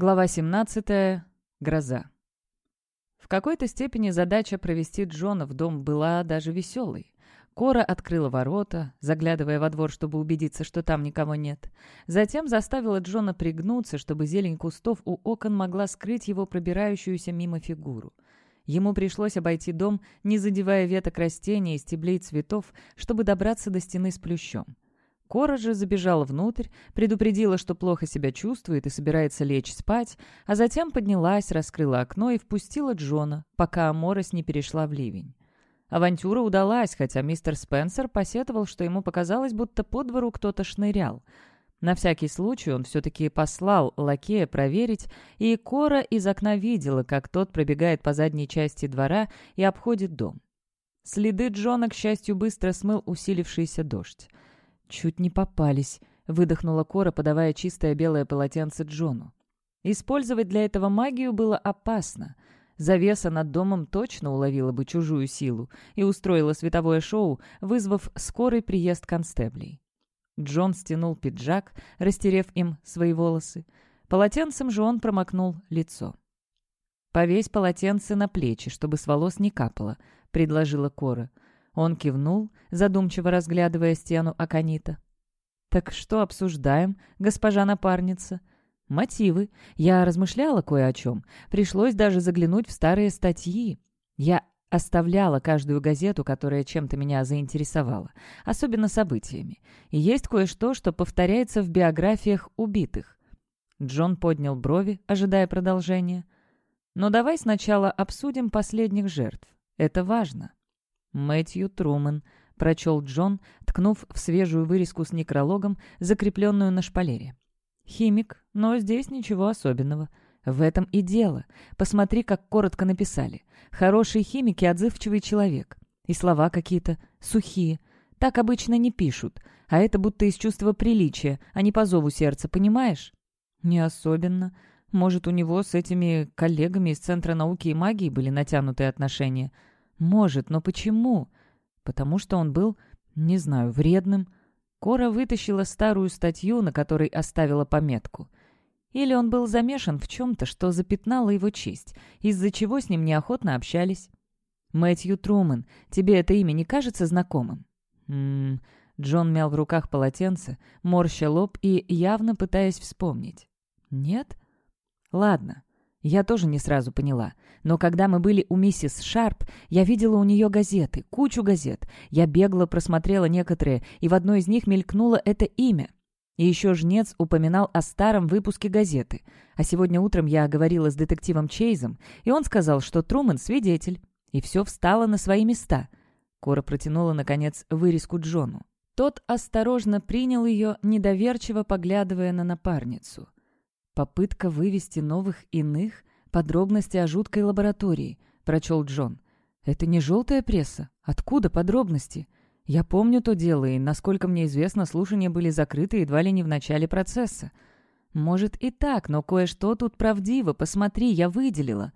Глава 17. Гроза. В какой-то степени задача провести Джона в дом была даже веселой. Кора открыла ворота, заглядывая во двор, чтобы убедиться, что там никого нет. Затем заставила Джона пригнуться, чтобы зелень кустов у окон могла скрыть его пробирающуюся мимо фигуру. Ему пришлось обойти дом, не задевая веток растений и стеблей цветов, чтобы добраться до стены с плющом. Кора же забежала внутрь, предупредила, что плохо себя чувствует и собирается лечь спать, а затем поднялась, раскрыла окно и впустила Джона, пока морось не перешла в ливень. Авантюра удалась, хотя мистер Спенсер посетовал, что ему показалось, будто по двору кто-то шнырял. На всякий случай он все-таки послал лакея проверить, и Кора из окна видела, как тот пробегает по задней части двора и обходит дом. Следы Джона, к счастью, быстро смыл усилившийся дождь. «Чуть не попались», — выдохнула Кора, подавая чистое белое полотенце Джону. Использовать для этого магию было опасно. Завеса над домом точно уловила бы чужую силу и устроила световое шоу, вызвав скорый приезд констеблей. Джон стянул пиджак, растерев им свои волосы. Полотенцем же он промокнул лицо. «Повесь полотенце на плечи, чтобы с волос не капало», — предложила Кора. Он кивнул, задумчиво разглядывая стену Аконита. «Так что обсуждаем, госпожа напарница?» «Мотивы. Я размышляла кое о чем. Пришлось даже заглянуть в старые статьи. Я оставляла каждую газету, которая чем-то меня заинтересовала, особенно событиями. И есть кое-что, что повторяется в биографиях убитых». Джон поднял брови, ожидая продолжения. «Но давай сначала обсудим последних жертв. Это важно». «Мэтью Трумэн», — прочел Джон, ткнув в свежую вырезку с некрологом, закрепленную на шпалере. «Химик, но здесь ничего особенного. В этом и дело. Посмотри, как коротко написали. Хороший химик и отзывчивый человек. И слова какие-то сухие. Так обычно не пишут. А это будто из чувства приличия, а не по зову сердца, понимаешь?» «Не особенно. Может, у него с этими коллегами из Центра науки и магии были натянутые отношения?» Может, но почему? Потому что он был, не знаю, вредным. Кора вытащила старую статью, на которой оставила пометку. Или он был замешан в чем-то, что запятнало его честь, из-за чего с ним неохотно общались. «Мэтью Трумэн, тебе это имя не кажется знакомым?» «Ммм...» Джон мял в руках полотенце, морща лоб и явно пытаясь вспомнить. «Нет?» «Ладно, я тоже не сразу поняла. Но когда мы были у миссис Шарп, я видела у нее газеты, кучу газет. Я бегло просмотрела некоторые, и в одной из них мелькнуло это имя. И еще жнец упоминал о старом выпуске газеты. А сегодня утром я говорила с детективом Чейзом, и он сказал, что Трумэн свидетель. И все встало на свои места. Кора протянула, наконец, вырезку Джону. Тот осторожно принял ее, недоверчиво поглядывая на напарницу. «Попытка вывести новых иных? Подробности о жуткой лаборатории», — прочел Джон. «Это не желтая пресса? Откуда подробности? Я помню то дело, и, насколько мне известно, слушания были закрыты едва ли не в начале процесса. Может и так, но кое-что тут правдиво, посмотри, я выделила».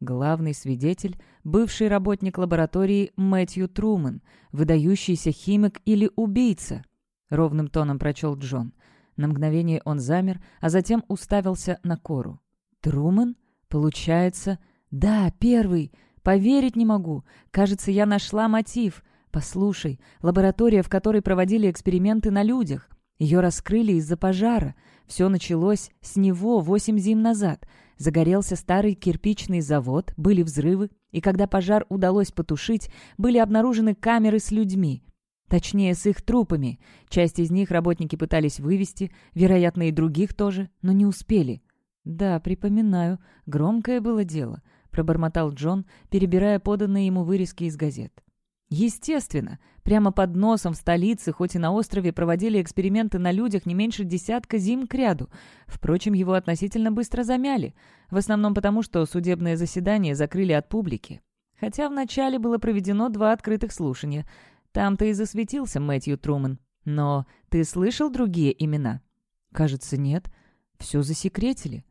Главный свидетель — бывший работник лаборатории Мэтью Трумэн, выдающийся химик или убийца, — ровным тоном прочел Джон. На мгновение он замер, а затем уставился на Кору. «Трумэн? Получается...» «Да, первый! Поверить не могу! Кажется, я нашла мотив. Послушай, лаборатория, в которой проводили эксперименты на людях. Ее раскрыли из-за пожара. Все началось с него восемь зим назад. Загорелся старый кирпичный завод, были взрывы, и когда пожар удалось потушить, были обнаружены камеры с людьми. Точнее, с их трупами. Часть из них работники пытались вывести, вероятно, и других тоже, но не успели. «Да, припоминаю. Громкое было дело», — пробормотал Джон, перебирая поданные ему вырезки из газет. Естественно, прямо под носом в столице, хоть и на острове, проводили эксперименты на людях не меньше десятка зим кряду. Впрочем, его относительно быстро замяли, в основном потому, что судебное заседание закрыли от публики. Хотя вначале было проведено два открытых слушания — там-то и засветился Мэтью Трумэн. Но ты слышал другие имена? Кажется, нет. Все засекретили.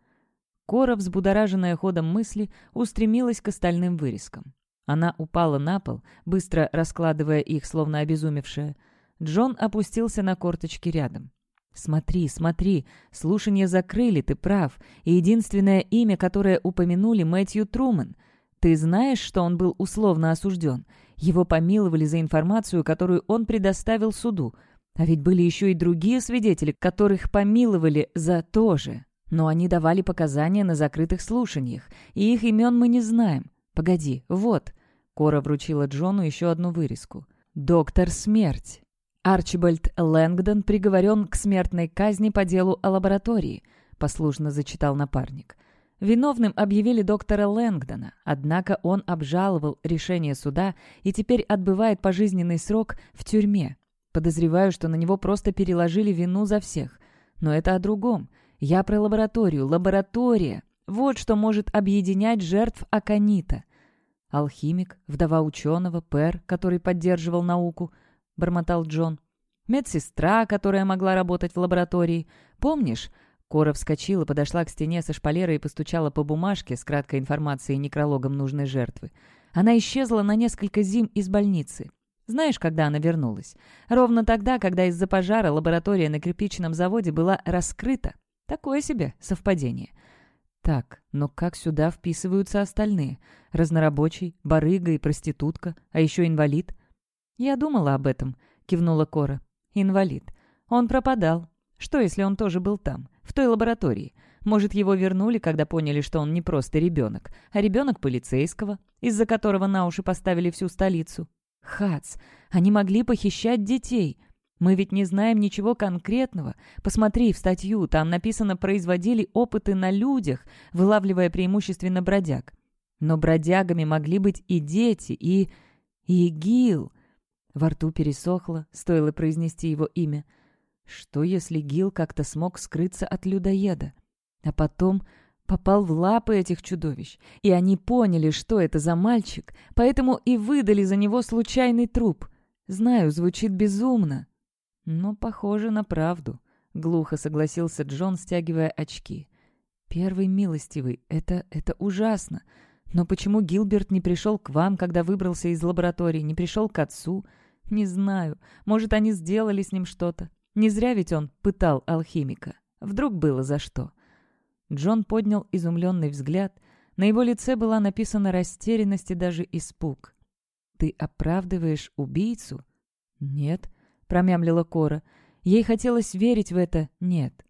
Кора, взбудораженная ходом мысли, устремилась к остальным вырезкам. Она упала на пол, быстро раскладывая их, словно обезумевшая. Джон опустился на корточки рядом. «Смотри, смотри, слушание закрыли, ты прав, и единственное имя, которое упомянули, Мэтью Трумэн. Ты знаешь, что он был условно осужден? Его помиловали за информацию, которую он предоставил суду. А ведь были еще и другие свидетели, которых помиловали за то же. Но они давали показания на закрытых слушаниях, и их имен мы не знаем. Погоди, вот». Кора вручила Джону еще одну вырезку. «Доктор Смерть». «Арчибальд Лэнгдон приговорен к смертной казни по делу о лаборатории», — послушно зачитал напарник. Виновным объявили доктора Лэнгдона, однако он обжаловал решение суда и теперь отбывает пожизненный срок в тюрьме. Подозреваю, что на него просто переложили вину за всех. Но это о другом. Я про лабораторию. Лаборатория. Вот что может объединять жертв Аконита. Алхимик, вдова ученого, Пэр, который поддерживал науку —— бормотал Джон. «Медсестра, которая могла работать в лаборатории. Помнишь?» Кора вскочила, подошла к стене со шпалерой и постучала по бумажке с краткой информацией некрологом нужной жертвы. Она исчезла на несколько зим из больницы. Знаешь, когда она вернулась? Ровно тогда, когда из-за пожара лаборатория на кирпичном заводе была раскрыта. Такое себе совпадение. Так, но как сюда вписываются остальные? Разнорабочий, барыга и проститутка, а еще инвалид? «Я думала об этом», — кивнула Кора. «Инвалид. Он пропадал. Что, если он тоже был там, в той лаборатории? Может, его вернули, когда поняли, что он не просто ребенок, а ребенок полицейского, из-за которого на уши поставили всю столицу? Хац, они могли похищать детей. Мы ведь не знаем ничего конкретного. Посмотри в статью, там написано «производили опыты на людях», вылавливая преимущественно бродяг. Но бродягами могли быть и дети, и... и Гил. Во рту пересохло, стоило произнести его имя. Что, если Гил как-то смог скрыться от людоеда? А потом попал в лапы этих чудовищ, и они поняли, что это за мальчик, поэтому и выдали за него случайный труп. Знаю, звучит безумно, но похоже на правду. Глухо согласился Джон, стягивая очки. «Первый милостивый, это... это ужасно. Но почему Гилберт не пришел к вам, когда выбрался из лаборатории, не пришел к отцу?» Не знаю. Может, они сделали с ним что-то. Не зря ведь он пытал алхимика. Вдруг было за что. Джон поднял изумленный взгляд. На его лице была написана растерянность и даже испуг. «Ты оправдываешь убийцу?» «Нет», — промямлила Кора. Ей хотелось верить в это «нет».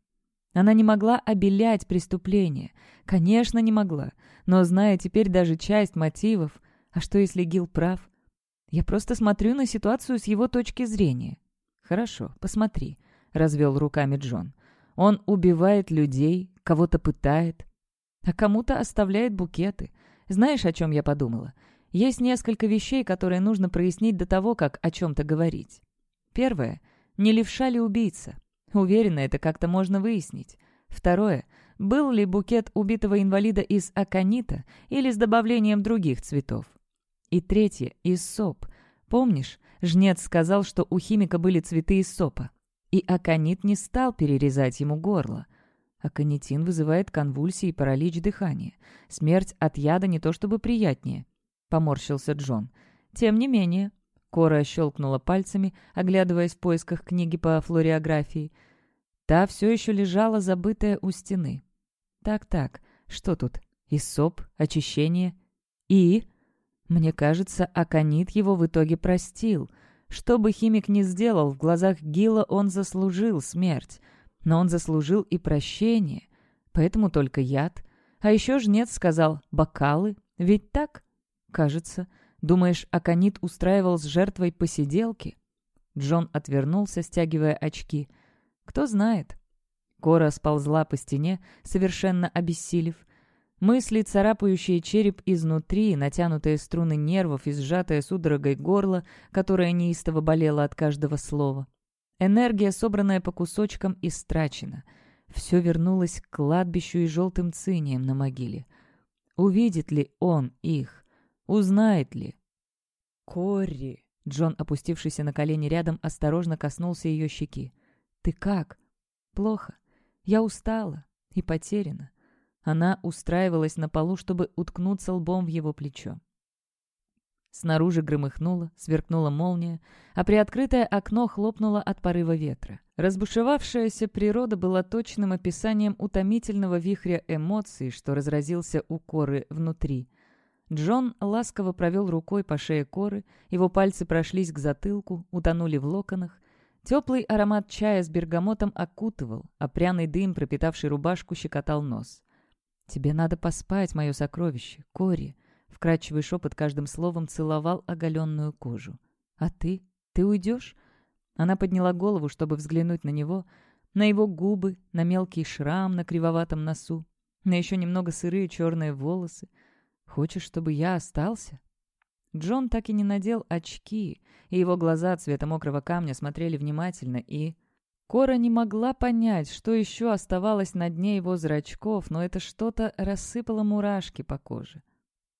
Она не могла обелять преступление. Конечно, не могла. Но, зная теперь даже часть мотивов, а что если Гил прав? Я просто смотрю на ситуацию с его точки зрения». «Хорошо, посмотри», — развел руками Джон. «Он убивает людей, кого-то пытает, а кому-то оставляет букеты. Знаешь, о чем я подумала? Есть несколько вещей, которые нужно прояснить до того, как о чем-то говорить. Первое. Не левша ли убийца? Уверена, это как-то можно выяснить. Второе. Был ли букет убитого инвалида из аконита или с добавлением других цветов? И третье — из соп. Помнишь, жнец сказал, что у химика были цветы из сопа. И аконит не стал перерезать ему горло. Аконитин вызывает конвульсии и паралич дыхания. Смерть от яда не то чтобы приятнее. Поморщился Джон. Тем не менее. Кора щелкнула пальцами, оглядываясь в поисках книги по флориографии. Та все еще лежала, забытая у стены. Так-так, что тут? Иссоп, очищение и... Мне кажется, Аконит его в итоге простил. Что бы химик ни сделал, в глазах Гила он заслужил смерть. Но он заслужил и прощение. Поэтому только яд. А еще жнец сказал «бокалы». Ведь так? Кажется. Думаешь, Аконит устраивал с жертвой посиделки? Джон отвернулся, стягивая очки. Кто знает. Кора сползла по стене, совершенно обессилев. Мысли, царапающие череп изнутри, натянутые струны нервов и сжатое судорогой горло, которое неистово болело от каждого слова. Энергия, собранная по кусочкам, истрачена. Все вернулось к кладбищу и желтым циниям на могиле. Увидит ли он их? Узнает ли? «Корри!» Джон, опустившийся на колени рядом, осторожно коснулся ее щеки. «Ты как?» «Плохо. Я устала и потеряна. Она устраивалась на полу, чтобы уткнуться лбом в его плечо. Снаружи громыхнуло, сверкнула молния, а приоткрытое окно хлопнуло от порыва ветра. Разбушевавшаяся природа была точным описанием утомительного вихря эмоций, что разразился у коры внутри. Джон ласково провел рукой по шее коры, его пальцы прошлись к затылку, утонули в локонах. Теплый аромат чая с бергамотом окутывал, а пряный дым, пропитавший рубашку, щекотал нос. «Тебе надо поспать, мое сокровище, Кори», Вкрадчивый шепот каждым словом целовал оголенную кожу. «А ты? Ты уйдешь?» Она подняла голову, чтобы взглянуть на него, на его губы, на мелкий шрам на кривоватом носу, на еще немного сырые черные волосы. «Хочешь, чтобы я остался?» Джон так и не надел очки, и его глаза цвета мокрого камня смотрели внимательно, и... Кора не могла понять, что еще оставалось на дне его зрачков, но это что-то рассыпало мурашки по коже.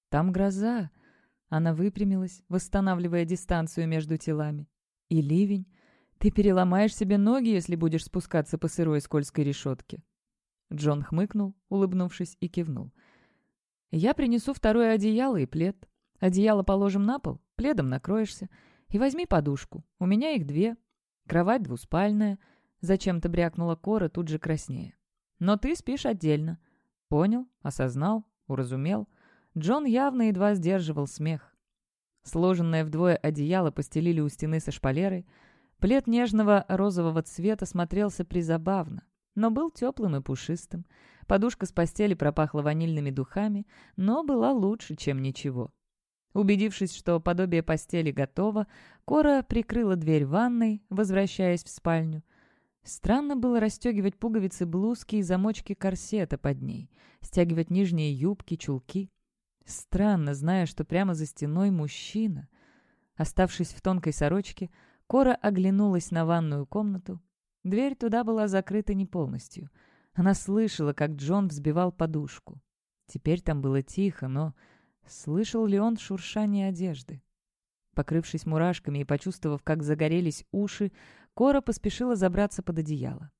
Там гроза. Она выпрямилась, восстанавливая дистанцию между телами. И ливень. Ты переломаешь себе ноги, если будешь спускаться по сырой скользкой решетке. Джон хмыкнул, улыбнувшись, и кивнул. «Я принесу второе одеяло и плед. Одеяло положим на пол, пледом накроешься. И возьми подушку. У меня их две. Кровать двуспальная». Зачем-то брякнула Кора тут же краснее. «Но ты спишь отдельно». «Понял, осознал, уразумел». Джон явно едва сдерживал смех. Сложенное вдвое одеяло постелили у стены со шпалерой. Плед нежного розового цвета смотрелся призабавно, но был теплым и пушистым. Подушка с постели пропахла ванильными духами, но была лучше, чем ничего. Убедившись, что подобие постели готово, Кора прикрыла дверь ванной, возвращаясь в спальню. Странно было расстегивать пуговицы блузки и замочки корсета под ней, стягивать нижние юбки, чулки. Странно, зная, что прямо за стеной мужчина. Оставшись в тонкой сорочке, Кора оглянулась на ванную комнату. Дверь туда была закрыта не полностью. Она слышала, как Джон взбивал подушку. Теперь там было тихо, но слышал ли он шуршание одежды? Покрывшись мурашками и почувствовав, как загорелись уши, Кора поспешила забраться под одеяло.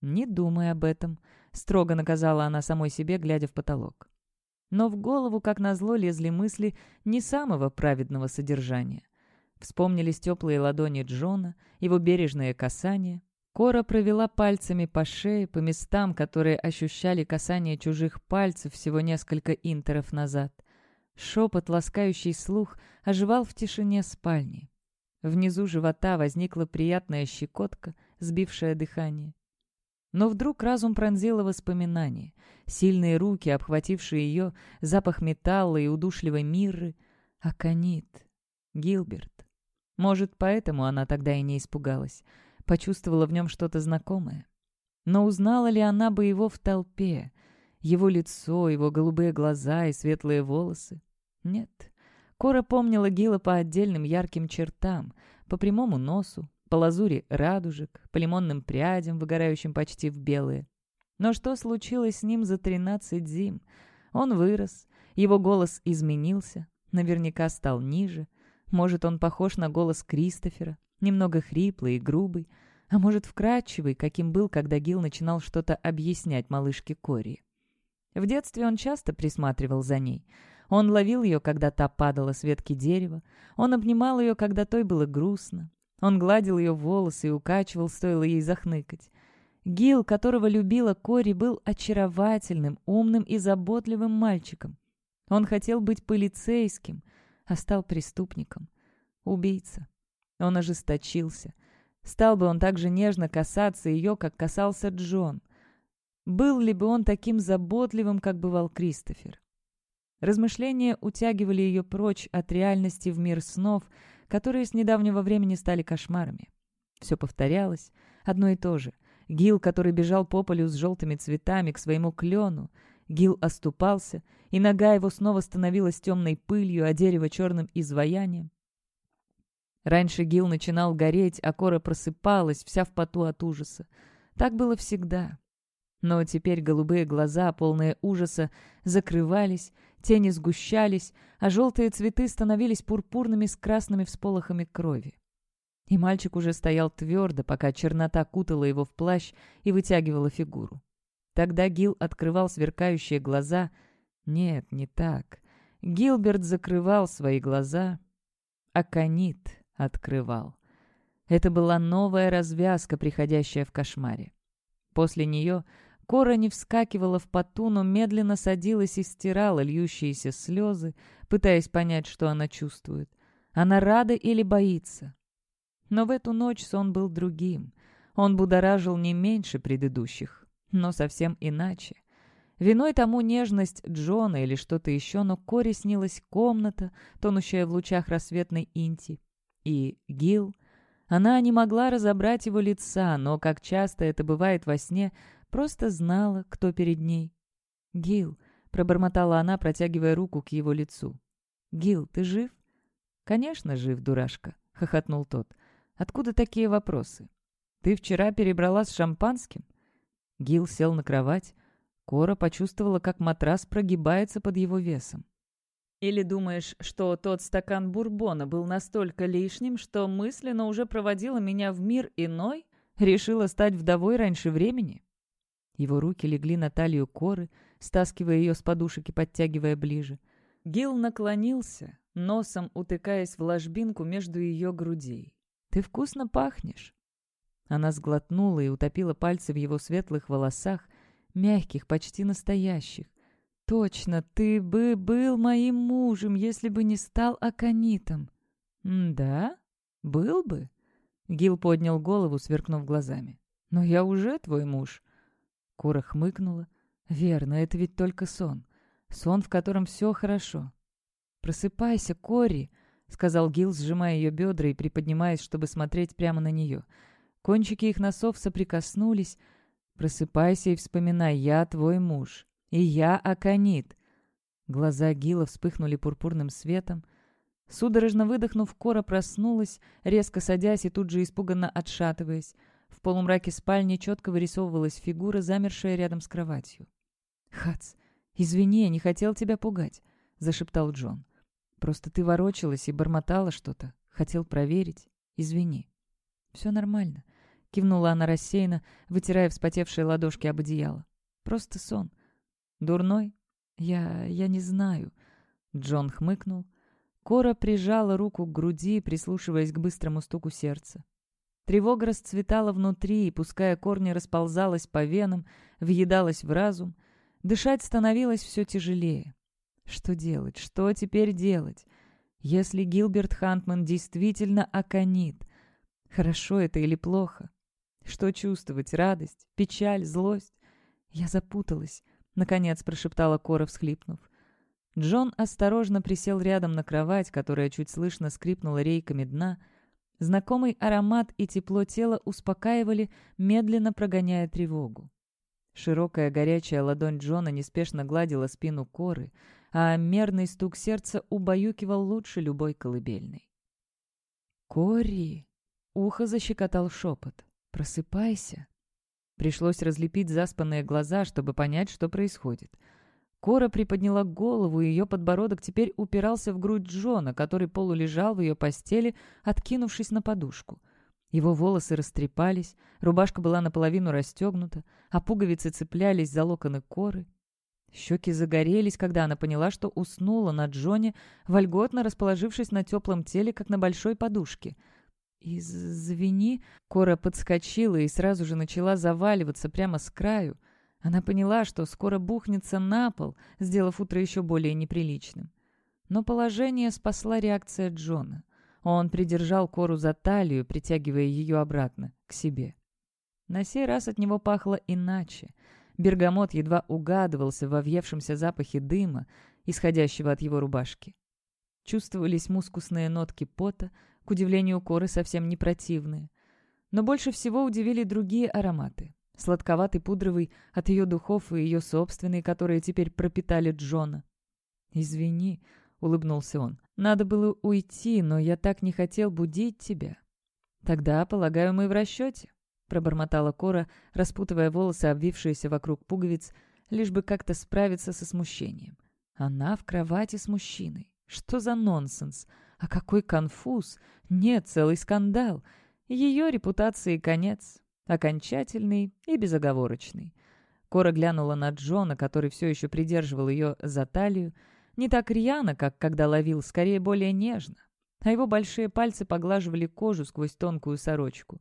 «Не думай об этом», — строго наказала она самой себе, глядя в потолок. Но в голову, как назло, лезли мысли не самого праведного содержания. Вспомнились теплые ладони Джона, его бережное касание. Кора провела пальцами по шее, по местам, которые ощущали касание чужих пальцев всего несколько интеров назад. Шепот, ласкающий слух, оживал в тишине спальни. Внизу живота возникла приятная щекотка, сбившая дыхание. Но вдруг разум пронзило воспоминание. Сильные руки, обхватившие ее, запах металла и удушливой мирры. Аконит. Гилберт. Может, поэтому она тогда и не испугалась. Почувствовала в нем что-то знакомое. Но узнала ли она бы его в толпе? Его лицо, его голубые глаза и светлые волосы? Нет. Кора помнила Гила по отдельным ярким чертам, по прямому носу, по лазури радужек, по лимонным прядям, выгорающим почти в белые. Но что случилось с ним за тринадцать зим? Он вырос, его голос изменился, наверняка стал ниже. Может, он похож на голос Кристофера, немного хриплый и грубый, а может, вкрадчивый, каким был, когда Гил начинал что-то объяснять малышке Кори. В детстве он часто присматривал за ней. Он ловил ее, когда та падала с ветки дерева. Он обнимал ее, когда той было грустно. Он гладил ее волосы и укачивал, стоило ей захныкать. Гил, которого любила Кори, был очаровательным, умным и заботливым мальчиком. Он хотел быть полицейским, а стал преступником. Убийца. Он ожесточился. Стал бы он так же нежно касаться ее, как касался Джон. Был ли бы он таким заботливым, как бывал Кристофер? Размышления утягивали ее прочь от реальности в мир снов, которые с недавнего времени стали кошмарами. Все повторялось, одно и то же. Гил, который бежал по полю с желтыми цветами к своему клену. Гил оступался, и нога его снова становилась темной пылью, а дерево черным изваянием. Раньше Гил начинал гореть, а кора просыпалась, вся в поту от ужаса. Так было всегда. Но теперь голубые глаза, полные ужаса, закрывались, тени сгущались, а желтые цветы становились пурпурными с красными всполохами крови. И мальчик уже стоял твердо, пока чернота кутала его в плащ и вытягивала фигуру. Тогда Гил открывал сверкающие глаза. Нет, не так. Гилберт закрывал свои глаза, Аконит открывал. Это была новая развязка, приходящая в кошмаре. После нее Кора не вскакивала в поту, но медленно садилась и стирала льющиеся слезы, пытаясь понять, что она чувствует. Она рада или боится? Но в эту ночь сон был другим. Он будоражил не меньше предыдущих, но совсем иначе. Виной тому нежность Джона или что-то еще, но Коре снилась комната, тонущая в лучах рассветной инти. И Гил. Она не могла разобрать его лица, но, как часто это бывает во сне, просто знала, кто перед ней. «Гил», — пробормотала она, протягивая руку к его лицу. «Гил, ты жив?» «Конечно, жив, дурашка», — хохотнул тот. «Откуда такие вопросы? Ты вчера перебрала с шампанским?» Гил сел на кровать. Кора почувствовала, как матрас прогибается под его весом. «Или думаешь, что тот стакан бурбона был настолько лишним, что мысленно уже проводила меня в мир иной? Решила стать вдовой раньше времени?» Его руки легли на талию Коры, стаскивая ее с подушек и подтягивая ближе. Гил наклонился, носом утыкаясь в ложбинку между ее грудей. «Ты вкусно пахнешь!» Она сглотнула и утопила пальцы в его светлых волосах, мягких, почти настоящих. «Точно, ты бы был моим мужем, если бы не стал аконитом». «Да? Был бы?» Гил поднял голову, сверкнув глазами. «Но я уже твой муж». Кора хмыкнула. «Верно, это ведь только сон. Сон, в котором все хорошо». «Просыпайся, Кори!» — сказал Гил, сжимая ее бедра и приподнимаясь, чтобы смотреть прямо на нее. Кончики их носов соприкоснулись. «Просыпайся и вспоминай, я твой муж. И я Аконит». Глаза Гила вспыхнули пурпурным светом. Судорожно выдохнув, Кора проснулась, резко садясь и тут же испуганно отшатываясь. В полумраке спальни четко вырисовывалась фигура, замершая рядом с кроватью. «Хац, извини, я не хотел тебя пугать», — зашептал Джон. «Просто ты ворочалась и бормотала что-то. Хотел проверить. Извини». «Все нормально», — кивнула она рассеянно, вытирая вспотевшие ладошки об одеяло. «Просто сон. Дурной? Я... я не знаю». Джон хмыкнул. Кора прижала руку к груди, прислушиваясь к быстрому стуку сердца. Тревога расцветала внутри, и, пуская корни, расползалась по венам, въедалась в разум. Дышать становилось все тяжелее. Что делать? Что теперь делать? Если Гилберт Хантман действительно оконит, хорошо это или плохо? Что чувствовать? Радость? Печаль? Злость? Я запуталась, — наконец прошептала Кора, всхлипнув. Джон осторожно присел рядом на кровать, которая чуть слышно скрипнула рейками дна — Знакомый аромат и тепло тела успокаивали, медленно прогоняя тревогу. Широкая горячая ладонь Джона неспешно гладила спину коры, а мерный стук сердца убаюкивал лучше любой колыбельной. «Кори!» — ухо защекотал шепот. «Просыпайся!» Пришлось разлепить заспанные глаза, чтобы понять, что происходит — Кора приподняла голову, и ее подбородок теперь упирался в грудь Джона, который полулежал в ее постели, откинувшись на подушку. Его волосы растрепались, рубашка была наполовину расстегнута, а пуговицы цеплялись за локоны Коры. Щеки загорелись, когда она поняла, что уснула на Джоне, вольготно расположившись на теплом теле, как на большой подушке. «Извини», — Кора подскочила и сразу же начала заваливаться прямо с краю — она поняла, что скоро бухнется на пол, сделав утро еще более неприличным. Но положение спасла реакция Джона. Он придержал Кору за талию, притягивая ее обратно, к себе. На сей раз от него пахло иначе. Бергамот едва угадывался во въевшемся запахе дыма, исходящего от его рубашки. Чувствовались мускусные нотки пота, к удивлению Коры совсем не противные. Но больше всего удивили другие ароматы. Сладковатый пудровый от ее духов и ее собственный, которые теперь пропитали Джона. «Извини», — улыбнулся он, — «надо было уйти, но я так не хотел будить тебя». «Тогда, полагаю, мы в расчете», — пробормотала Кора, распутывая волосы, обвившиеся вокруг пуговиц, лишь бы как-то справиться со смущением. Она в кровати с мужчиной. Что за нонсенс? А какой конфуз? Нет, целый скандал. Ее репутации конец. Окончательный и безоговорочный. Кора глянула на Джона, который все еще придерживал ее за талию, не так рьяно, как когда ловил, скорее более нежно. а его большие пальцы поглаживали кожу сквозь тонкую сорочку.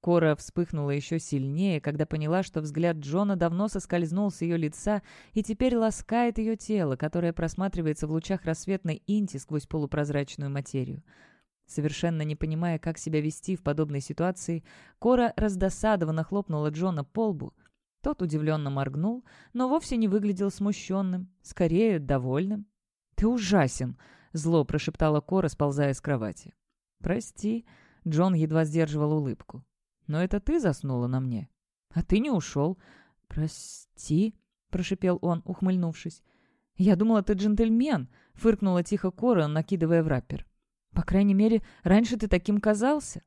Кора вспыхнула еще сильнее, когда поняла, что взгляд Джона давно соскользнул с ее лица и теперь ласкает ее тело, которое просматривается в лучах рассветной инти сквозь полупрозрачную материю. Совершенно не понимая, как себя вести в подобной ситуации, Кора раздосадованно хлопнула Джона по лбу. Тот удивленно моргнул, но вовсе не выглядел смущенным, скорее довольным. «Ты ужасен!» — зло прошептала Кора, сползая с кровати. «Прости», — Джон едва сдерживал улыбку. «Но это ты заснула на мне. А ты не ушел». «Прости», — прошепел он, ухмыльнувшись. «Я думала, ты джентльмен», — фыркнула тихо Кора, накидывая в раппер. По крайней мере, раньше ты таким казался».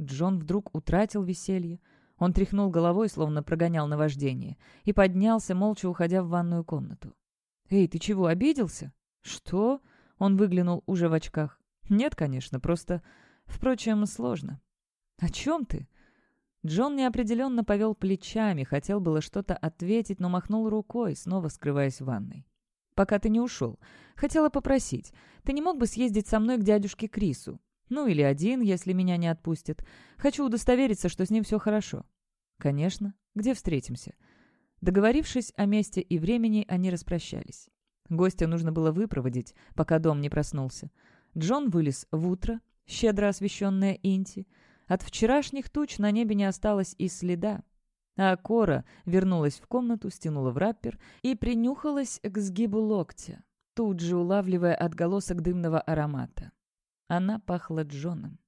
Джон вдруг утратил веселье. Он тряхнул головой, словно прогонял наваждение, и поднялся, молча уходя в ванную комнату. «Эй, ты чего, обиделся?» «Что?» — он выглянул уже в очках. «Нет, конечно, просто... Впрочем, сложно». «О чем ты?» Джон неопределенно повел плечами, хотел было что-то ответить, но махнул рукой, снова скрываясь в ванной пока ты не ушел. Хотела попросить, ты не мог бы съездить со мной к дядюшке Крису? Ну, или один, если меня не отпустят. Хочу удостовериться, что с ним все хорошо». «Конечно. Где встретимся?» Договорившись о месте и времени, они распрощались. Гостя нужно было выпроводить, пока дом не проснулся. Джон вылез в утро, щедро освещенное Инти. От вчерашних туч на небе не осталось и следа. А Кора вернулась в комнату, стянула в раппер и принюхалась к сгибу локтя, тут же улавливая отголосок дымного аромата. Она пахла Джоном.